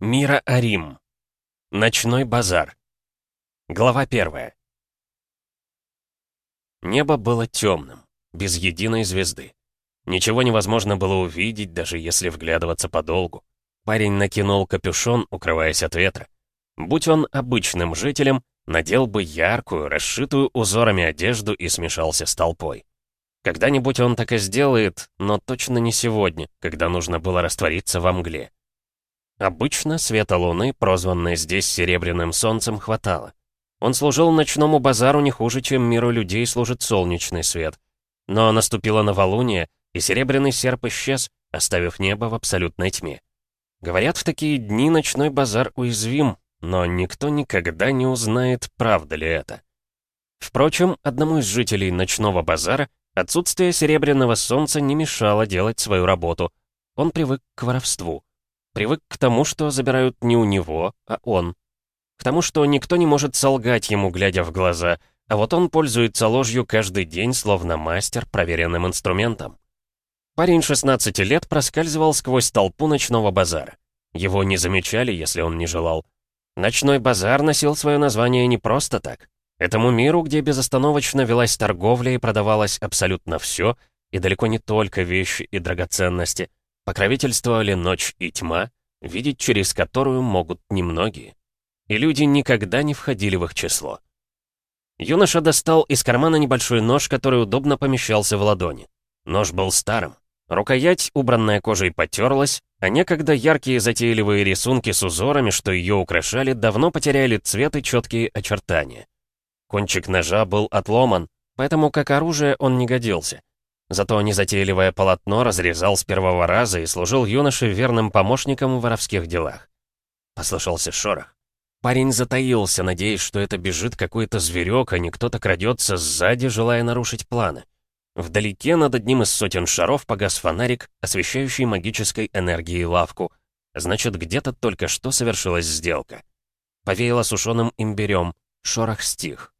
Мира Арим. Ночной базар. Глава первая. Небо было темным, без единой звезды. Ничего невозможно было увидеть, даже если вглядываться подолгу. Парень накинул капюшон, укрываясь от ветра. Будь он обычным жителем, надел бы яркую, расшитую узорами одежду и смешался с толпой. Когда-нибудь он так и сделает, но точно не сегодня, когда нужно было раствориться во мгле. Обычно света луны, прозванной здесь серебряным солнцем, хватало. Он служил ночному базару не хуже, чем миру людей служит солнечный свет. Но наступило новолуние, и серебряный серп исчез, оставив небо в абсолютной тьме. Говорят, в такие дни ночной базар уязвим, но никто никогда не узнает, правда ли это. Впрочем, одному из жителей ночного базара отсутствие серебряного солнца не мешало делать свою работу. Он привык к воровству. Привык к тому, что забирают не у него, а он. К тому, что никто не может солгать ему, глядя в глаза, а вот он пользуется ложью каждый день, словно мастер проверенным инструментом. Парень 16 лет проскальзывал сквозь толпу ночного базара. Его не замечали, если он не желал. Ночной базар носил свое название не просто так. Этому миру, где безостановочно велась торговля и продавалось абсолютно все, и далеко не только вещи и драгоценности, покровительствовали ночь и тьма, видеть через которую могут немногие. И люди никогда не входили в их число. Юноша достал из кармана небольшой нож, который удобно помещался в ладони. Нож был старым. Рукоять, убранная кожей, потерлась, а некогда яркие затейливые рисунки с узорами, что ее украшали, давно потеряли цвет и четкие очертания. Кончик ножа был отломан, поэтому как оружие он не годился. Зато незатейливое полотно разрезал с первого раза и служил юноше верным помощником в воровских делах. Послышался шорох. Парень затаился, надеясь, что это бежит какой-то зверек, а не кто-то крадется сзади, желая нарушить планы. Вдалеке над одним из сотен шаров погас фонарик, освещающий магической энергией лавку. Значит, где-то только что совершилась сделка. Повеяло сушеным имбирем, шорох стих.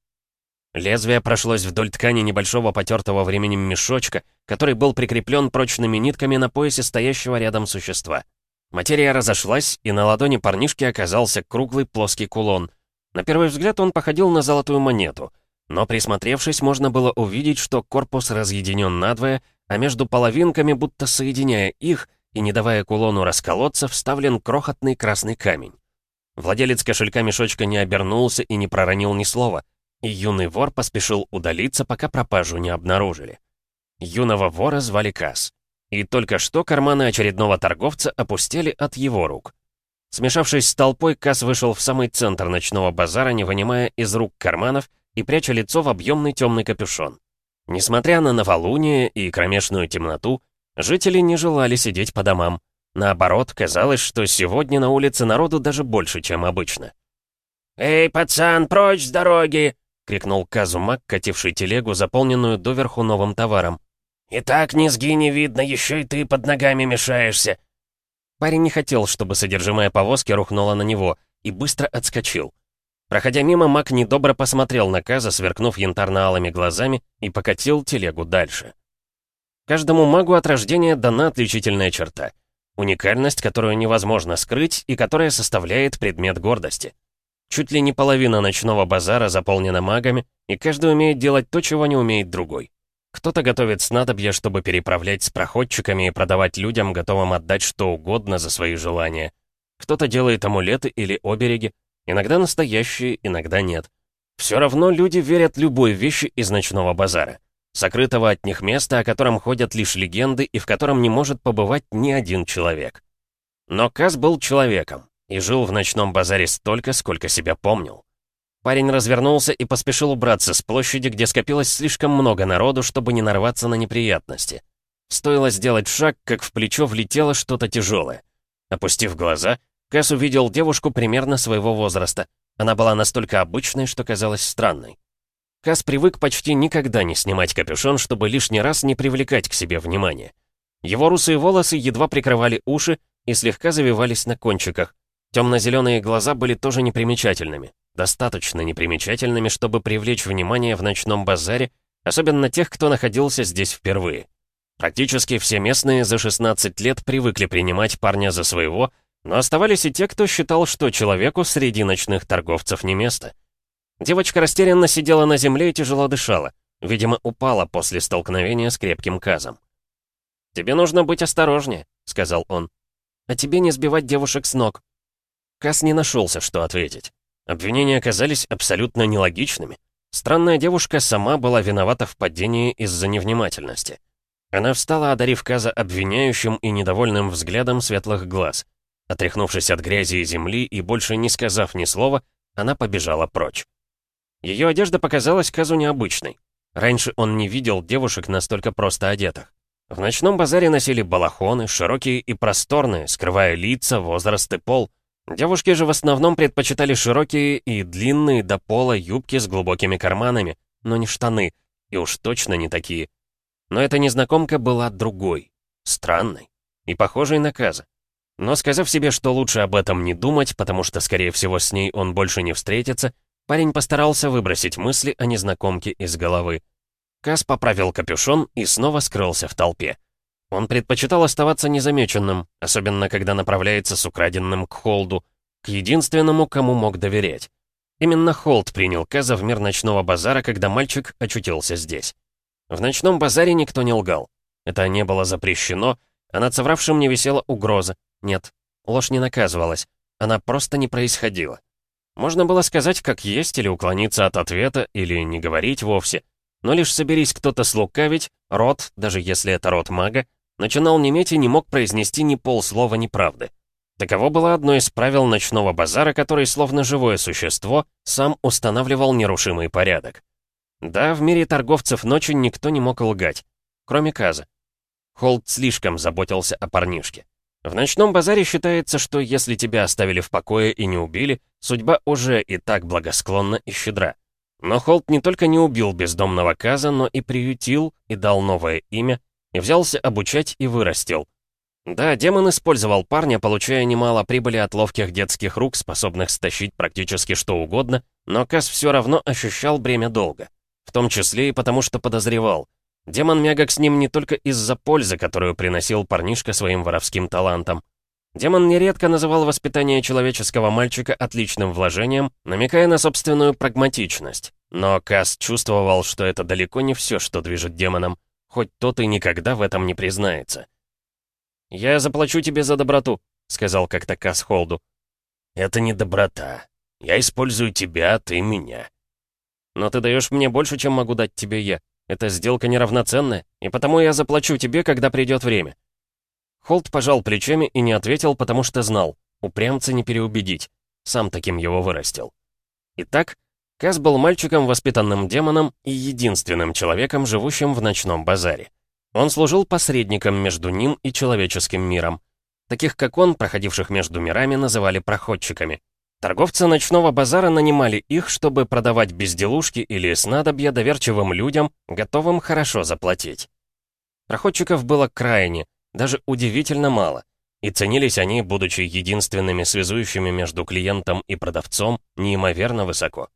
Лезвие прошлось вдоль ткани небольшого потертого временем мешочка, который был прикреплен прочными нитками на поясе стоящего рядом существа. Материя разошлась, и на ладони парнишки оказался круглый плоский кулон. На первый взгляд он походил на золотую монету, но присмотревшись, можно было увидеть, что корпус разъединен надвое, а между половинками, будто соединяя их и не давая кулону расколоться, вставлен крохотный красный камень. Владелец кошелька мешочка не обернулся и не проронил ни слова — и юный вор поспешил удалиться, пока пропажу не обнаружили. Юного вора звали Кас. И только что карманы очередного торговца опустили от его рук. Смешавшись с толпой, Кас вышел в самый центр ночного базара, не вынимая из рук карманов и пряча лицо в объемный темный капюшон. Несмотря на новолуние и кромешную темноту, жители не желали сидеть по домам. Наоборот, казалось, что сегодня на улице народу даже больше, чем обычно. «Эй, пацан, прочь с дороги!» — крикнул Казумак, кативший телегу, заполненную доверху новым товаром. «И так низги не видно, еще и ты под ногами мешаешься!» Парень не хотел, чтобы содержимое повозки рухнуло на него, и быстро отскочил. Проходя мимо, Мак недобро посмотрел на Каза, сверкнув янтарно-алыми глазами, и покатил телегу дальше. Каждому магу от рождения дана отличительная черта. Уникальность, которую невозможно скрыть и которая составляет предмет гордости. Чуть ли не половина ночного базара заполнена магами, и каждый умеет делать то, чего не умеет другой. Кто-то готовит снадобья, чтобы переправлять с проходчиками и продавать людям, готовым отдать что угодно за свои желания. Кто-то делает амулеты или обереги, иногда настоящие, иногда нет. Все равно люди верят любой вещи из ночного базара. Сокрытого от них места, о котором ходят лишь легенды и в котором не может побывать ни один человек. Но Каз был человеком и жил в ночном базаре столько, сколько себя помнил. Парень развернулся и поспешил убраться с площади, где скопилось слишком много народу, чтобы не нарваться на неприятности. Стоило сделать шаг, как в плечо влетело что-то тяжелое. Опустив глаза, Кэс увидел девушку примерно своего возраста. Она была настолько обычной, что казалась странной. Кэс привык почти никогда не снимать капюшон, чтобы лишний раз не привлекать к себе внимания. Его русые волосы едва прикрывали уши и слегка завивались на кончиках, Темно-зеленые глаза были тоже непримечательными. Достаточно непримечательными, чтобы привлечь внимание в ночном базаре, особенно тех, кто находился здесь впервые. Практически все местные за 16 лет привыкли принимать парня за своего, Но оставались и те, кто считал, что человеку среди ночных торговцев не место. Девочка растерянно сидела на земле и тяжело дышала. Видимо, упала после столкновения с крепким казом. «Тебе нужно быть осторожнее», — сказал он. «А тебе не сбивать девушек с ног». Каз не нашелся, что ответить. Обвинения оказались абсолютно нелогичными. Странная девушка сама была виновата в падении из-за невнимательности. Она встала, одарив Каза обвиняющим и недовольным взглядом светлых глаз. Отряхнувшись от грязи и земли и больше не сказав ни слова, она побежала прочь. Ее одежда показалась Казу необычной. Раньше он не видел девушек настолько просто одетых. В ночном базаре носили балахоны, широкие и просторные, скрывая лица, возраст и пол. Девушки же в основном предпочитали широкие и длинные до пола юбки с глубокими карманами, но не штаны, и уж точно не такие. Но эта незнакомка была другой, странной и похожей на Каза. Но сказав себе, что лучше об этом не думать, потому что, скорее всего, с ней он больше не встретится, парень постарался выбросить мысли о незнакомке из головы. Каз поправил капюшон и снова скрылся в толпе. Он предпочитал оставаться незамеченным, особенно когда направляется с украденным к Холду, к единственному, кому мог доверять. Именно Холд принял Каза в мир ночного базара, когда мальчик очутился здесь. В ночном базаре никто не лгал. Это не было запрещено, а над совравшим не висела угроза. Нет, ложь не наказывалась, она просто не происходила. Можно было сказать, как есть, или уклониться от ответа, или не говорить вовсе. Но лишь соберись кто-то слукавить, рот, даже если это рот мага, начинал неметь и не мог произнести ни полслова неправды. Таково было одно из правил ночного базара, который, словно живое существо, сам устанавливал нерушимый порядок. Да, в мире торговцев ночью никто не мог лгать, кроме Каза. Холд слишком заботился о парнишке. В ночном базаре считается, что если тебя оставили в покое и не убили, судьба уже и так благосклонна и щедра. Но Холт не только не убил бездомного Каза, но и приютил, и дал новое имя, и взялся обучать и вырастил. Да, демон использовал парня, получая немало прибыли от ловких детских рук, способных стащить практически что угодно, но Каз все равно ощущал бремя долга. В том числе и потому, что подозревал. Демон мягок с ним не только из-за пользы, которую приносил парнишка своим воровским талантом. Демон нередко называл воспитание человеческого мальчика отличным вложением, намекая на собственную прагматичность. Но Кас чувствовал, что это далеко не все, что движет демоном, хоть тот и никогда в этом не признается. «Я заплачу тебе за доброту», — сказал как-то Кас Холду. «Это не доброта. Я использую тебя, ты меня. Но ты даешь мне больше, чем могу дать тебе я. Эта сделка неравноценная, и потому я заплачу тебе, когда придет время». Холт пожал плечами и не ответил, потому что знал, упрямца не переубедить. Сам таким его вырастил. Итак, Каз был мальчиком, воспитанным демоном и единственным человеком, живущим в ночном базаре. Он служил посредником между ним и человеческим миром. Таких, как он, проходивших между мирами, называли проходчиками. Торговцы ночного базара нанимали их, чтобы продавать безделушки или снадобья доверчивым людям, готовым хорошо заплатить. Проходчиков было крайне, даже удивительно мало, и ценились они, будучи единственными связующими между клиентом и продавцом, неимоверно высоко.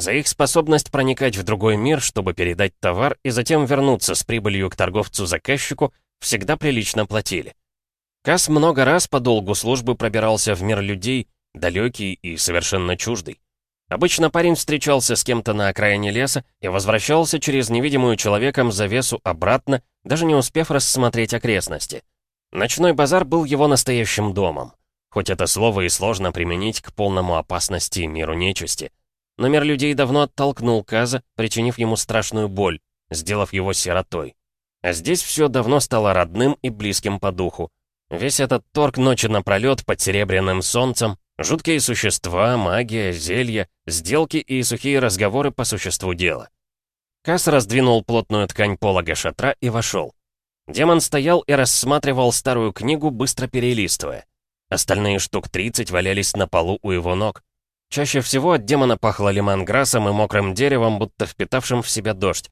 За их способность проникать в другой мир, чтобы передать товар и затем вернуться с прибылью к торговцу-заказчику, всегда прилично платили. Кас много раз по долгу службы пробирался в мир людей, далекий и совершенно чуждый. Обычно парень встречался с кем-то на окраине леса и возвращался через невидимую человеком завесу обратно, даже не успев рассмотреть окрестности. Ночной базар был его настоящим домом. Хоть это слово и сложно применить к полному опасности миру нечисти. Но мир людей давно оттолкнул Каза, причинив ему страшную боль, сделав его сиротой. А здесь все давно стало родным и близким по духу. Весь этот торг ночи напролет под серебряным солнцем, Жуткие существа, магия, зелья, сделки и сухие разговоры по существу дела. Кас раздвинул плотную ткань полога шатра и вошел. Демон стоял и рассматривал старую книгу, быстро перелистывая. Остальные штук 30 валялись на полу у его ног. Чаще всего от демона пахло лимонграссом и мокрым деревом, будто впитавшим в себя дождь.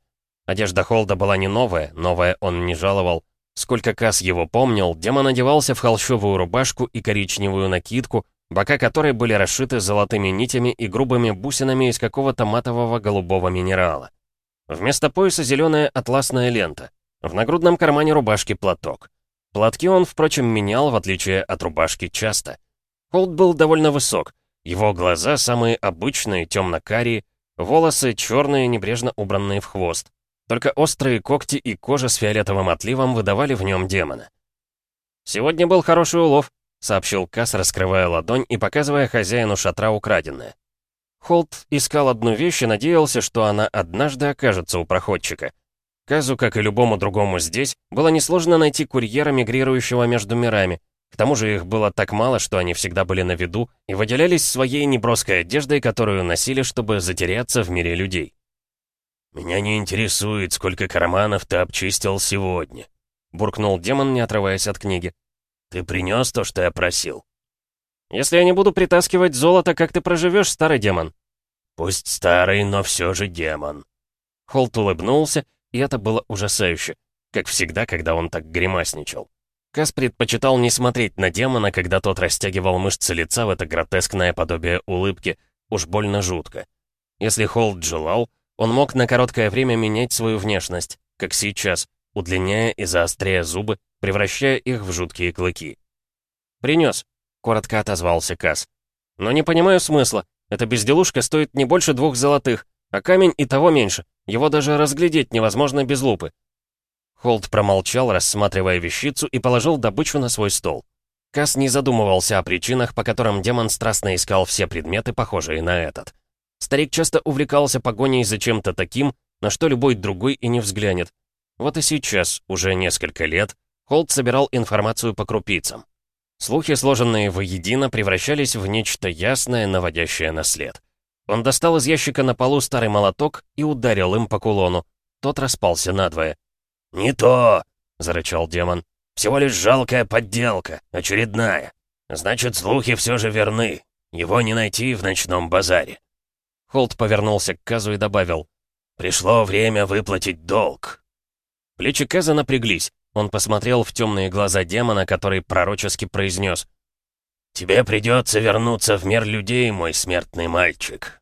Одежда Холда была не новая, новая он не жаловал. Сколько Кас его помнил, демон одевался в холщовую рубашку и коричневую накидку, бока которой были расшиты золотыми нитями и грубыми бусинами из какого-то матового голубого минерала. Вместо пояса зеленая атласная лента. В нагрудном кармане рубашки платок. Платки он, впрочем, менял, в отличие от рубашки, часто. Холд был довольно высок. Его глаза самые обычные, темно-карие, волосы черные, небрежно убранные в хвост. Только острые когти и кожа с фиолетовым отливом выдавали в нем демона. «Сегодня был хороший улов», — сообщил Кас, раскрывая ладонь и показывая хозяину шатра украденное. Холт искал одну вещь и надеялся, что она однажды окажется у проходчика. Казу, как и любому другому здесь, было несложно найти курьера, мигрирующего между мирами. К тому же их было так мало, что они всегда были на виду и выделялись своей неброской одеждой, которую носили, чтобы затеряться в мире людей. «Меня не интересует, сколько карманов ты обчистил сегодня», — буркнул демон, не отрываясь от книги. «Ты принес то, что я просил?» «Если я не буду притаскивать золото, как ты проживешь, старый демон?» «Пусть старый, но все же демон». Холт улыбнулся, и это было ужасающе, как всегда, когда он так гримасничал. Кас предпочитал не смотреть на демона, когда тот растягивал мышцы лица в это гротескное подобие улыбки, уж больно жутко. Если Холт желал, он мог на короткое время менять свою внешность, как сейчас, удлиняя и заостряя зубы, превращая их в жуткие клыки. «Принес», — коротко отозвался Кас. «Но не понимаю смысла. Эта безделушка стоит не больше двух золотых, а камень и того меньше. Его даже разглядеть невозможно без лупы». Холд промолчал, рассматривая вещицу, и положил добычу на свой стол. Кас не задумывался о причинах, по которым демон страстно искал все предметы, похожие на этот. Старик часто увлекался погоней за чем-то таким, на что любой другой и не взглянет. Вот и сейчас, уже несколько лет, Холд собирал информацию по крупицам. Слухи, сложенные воедино, превращались в нечто ясное, наводящее на след. Он достал из ящика на полу старый молоток и ударил им по кулону. Тот распался надвое. «Не то!» — зарычал демон. «Всего лишь жалкая подделка, очередная. Значит, слухи все же верны. Его не найти в ночном базаре». Холт повернулся к Казу и добавил. «Пришло время выплатить долг». Плечи Каза напряглись. Он посмотрел в темные глаза демона, который пророчески произнес. «Тебе придется вернуться в мир людей, мой смертный мальчик.